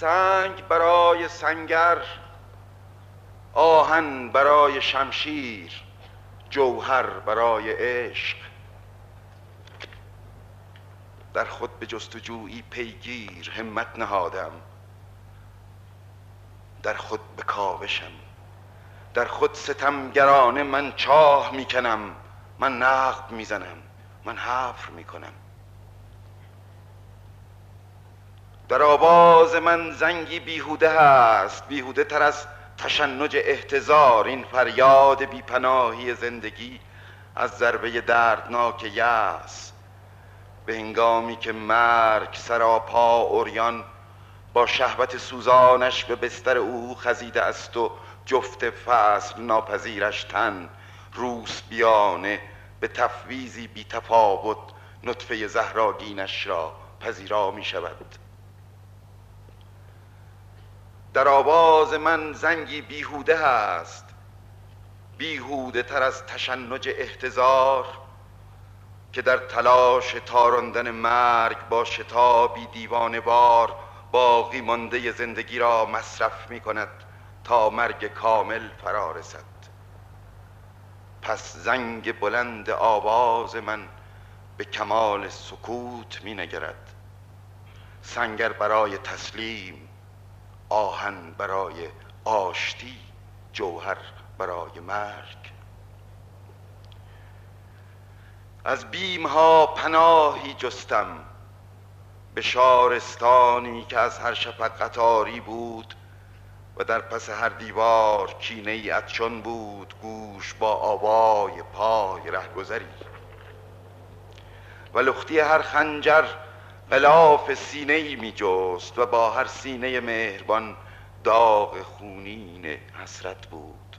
سنگ برای سنگر آهن برای شمشیر جوهر برای عشق. در خود به جستجویی پیگیر همت نهادم در خود به کاوشم در خود ستمگرانه من چاه می‌کنم من نقب می‌زنم من حفر می‌کنم. در آواز من زنگی بیهوده هست بیهوده تر از تشنج احتضار. این فریاد بیپناهی زندگی از ضربه دردناک یأس. به هنگامی که مرگ سراپا اوریان با شهوت سوزانش به بستر او خزیده است و جفت فصل ناپذیرش تن روس بیانه به تفویزی بی تفاوت نطفه زهراگینش را پذیرا می شود در آواز من زنگی بیهوده هست. بیهوده تر از تشنج احتضار که در تلاش تاراندن مرگ با شتابی دیوانه بار باقی مانده زندگی را مصرف می کند تا مرگ کامل فرا رسد. پس زنگ بلند آواز من به کمال سکوت می نگرد. سنگر برای تسلیم آهن برای آشتی جوهر برای مرگ. از بیم ها پناهی جستم به شارستانی که از هر شفق قطاری بود و در پس هر دیوار کینه ای اتشان بود گوش با آوای پای رهگذری. و لختی هر خنجر غلاف سینه ای می جست و با هر سینه مهربان داغ خونین حسرت بود.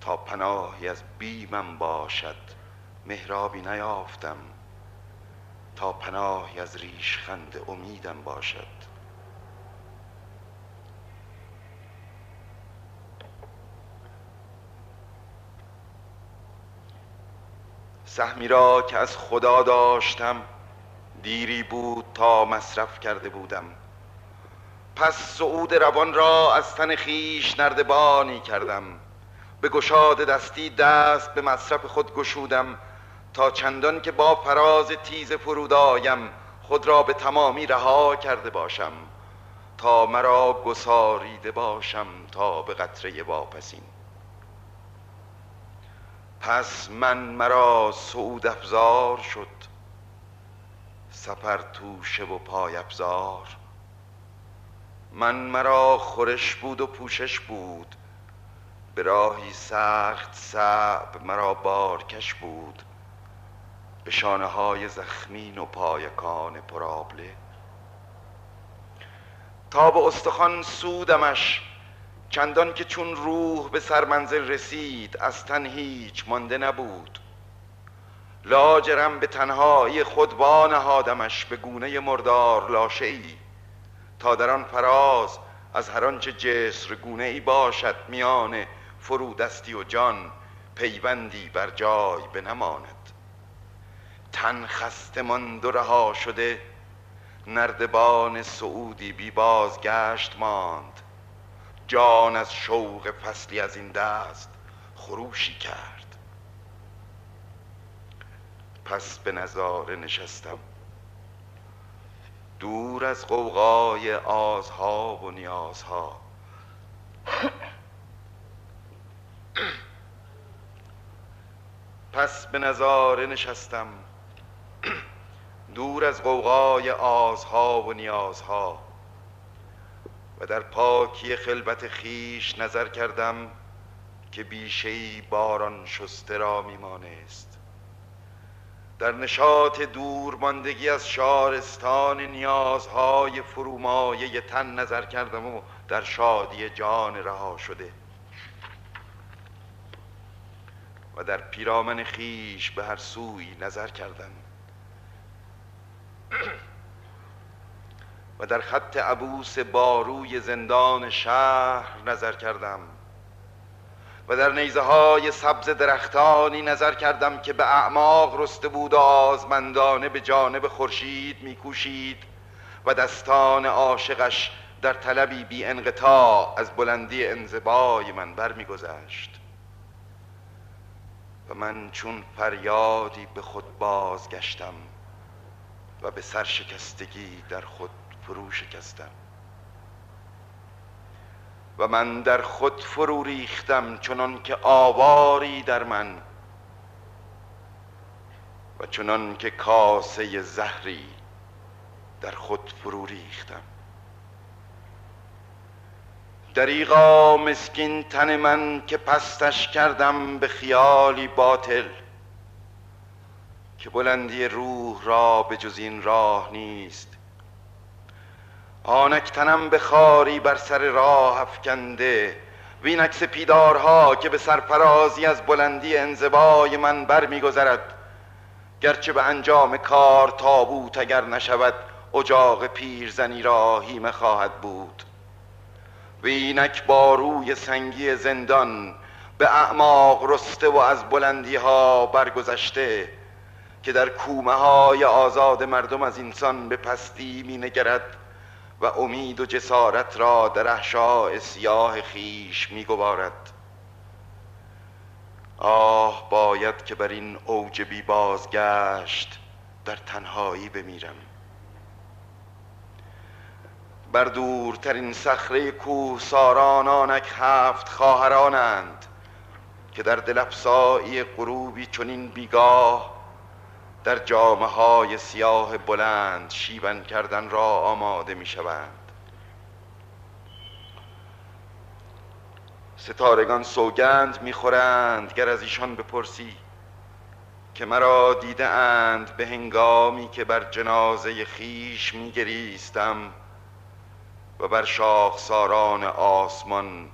تا پناهی از بیمم باشد مهرابی نیافتم. تا پناهی از ریشخند امیدم باشد. سهمی را که از خدا داشتم دیری بود تا مصرف کرده بودم. پس سعود روان را از تن خیش نردبانی کردم. به گشاد دستی دست به مصرف خود گشودم تا چندان که با فراز تیز فرودایم خود را به تمامی رها کرده باشم. تا مرا گساریده باشم تا به قطره واپسین. پس من مرا سعود افزار شد. سفر توشه و پای افزار من مرا خورش بود و پوشش بود. به راهی سخت صعب مرا بارکش بود. به شانه های زخمین و پایکان پرابله تا به استخوان سودمش چندان که چون روح به سرمنزل رسید از تن هیچ مانده نبود. لاجرم به تنهایی خود نهادمش به گونه مردار لاشه ای تا در آن فراز از هر آنچه جسر گونه ای باشد میان فرودستی و جان پیوندی بر جای بنماند. تن خسته ماند و رها شده نردبان سعودی بی بازگشت ماند. جان از شوق فصلی از این دست خروشی کرد. پس به نظاره نشستم. دور از قوقای آزها و نیازها. پس به نظاره نشستم. دور از قوقای آزها و نیازها. و در پاکی خلبت خیش نظر کردم که بیشهای باران شسته را میمانست. در نشاط دور ماندگی از شارستان نیازهای فرومایه تن نظر کردم و در شادی جان رها شده. و در پیرامن خیش به هر سوی نظر کردم. و در خط عبوس باروی زندان شهر نظر کردم. و در نیزه های سبز درختانی نظر کردم که به اعماق رسته بود و آزمندانه به جانب خورشید میکوشید و دستان عاشقش در طلبی بی انقطاع از بلندی انزبای من برمیگذشت. و من چون فریادی به خود بازگشتم و به سرشکستگی در خود فرو شکستم. و من در خود فرو ریختم چنان که آواری در من و چنان که کاسه زهری در خود فرو ریختم. دریغا مسکین تن من که پستش کردم به خیالی باطل که بلندی روح را به جز این راه نیست آنک تنم به خاری بر سر راه افکنده وینک سپیدارها که به سرفرازی از بلندی انزوای من بر میگذرد گرچه به انجام کار تابوت اگر نشود اجاق پیرزنی را هیمه خواهد بود. وینک با روی سنگی زندان به اعماق رسته و از بلندی ها برگذشته که در کومه های آزاد مردم از انسان به پستی می نگرد و امید و جسارت را در احشاء سیاه خیش می گوارد آه باید که بر این اوج بی بازگشت در تنهایی بمیرم. بر دورترین صخره کوه ساران آنک هفت خواهرانند که در دلفسایی غروبی چنین بیگاه در جامعه های سیاه بلند شیون کردن را آماده می شوند ستارگان سوگند می‌خورند گر از ایشان بپرسی. که مرا دیده اند به هنگامی که بر جنازه خیش میگریستم و بر شاخساران آسمان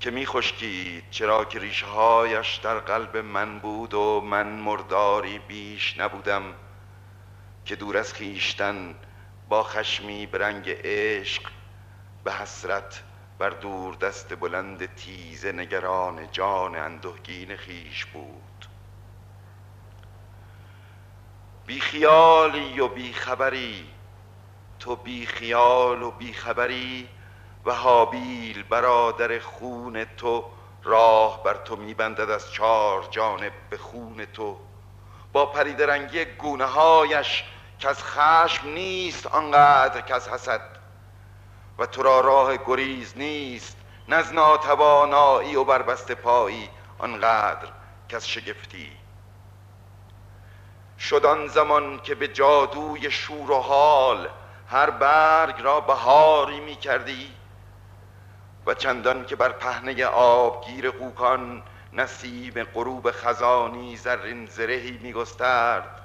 که میخشکید چرا که ریشهایش در قلب من بود و من مرداری بیش نبودم که دور از خیشتن با خشمی برنگ عشق به حسرت بر دور دست بلند تیز نگران جان اندهگین خیش بود. بی خیالی و بی خبری تو بی خیال و بی خبری و حابیل برادر خون تو راه بر تو میبندد از چار جانب به خون تو. با پریدرنگی گونه هایش که از خشم نیست آنقدر که از حسد. و تو را راه گریز نیست نز ناتوانایی و بربست پایی آنقدر که از شگفتی. شد آن زمان که به جادوی شور و حال هر برگ را بهاری می کردی و چندان که بر پهنه آبگیر قوکان نصیب غروب خزانی زرین زرهی می گسترد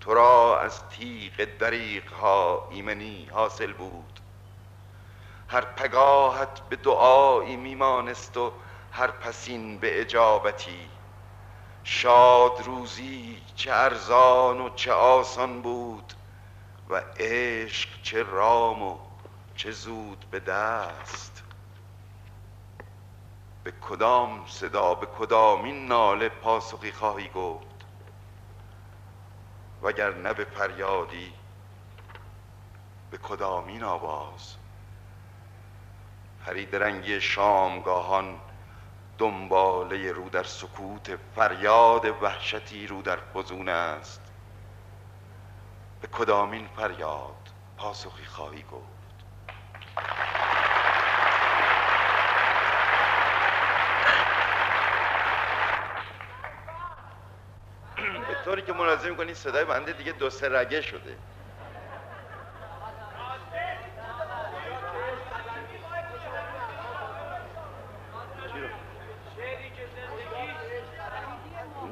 تو را از تیغ دریق ها ایمنی حاصل بود. هر پگاهت به دعایی میمانست و هر پسین به اجابتی. شاد روزی چه ارزان و چه آسان بود و عشق چه رام و چه زود به دست. به کدام صدا به کدام این ناله پاسخی خواهی گفت؟ وگر نه به فریادی به کدامین آواز؟ پرید رنگی شامگاهان دنباله رو در سکوت فریاد وحشتی رو در فزون است. به کدامین فریاد پاسخی خواهی گفت به طوری که ملاحظه می‌کنید صدای بنده دیگه دو سه رگه شده.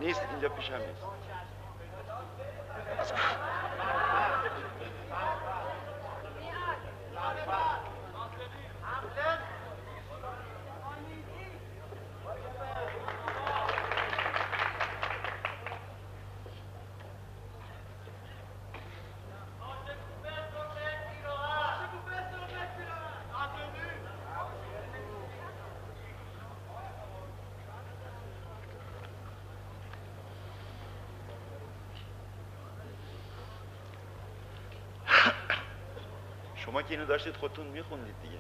نیست اینجا پیشم نیست. شما که اینو داشتید خودتون میخوندید دیگه.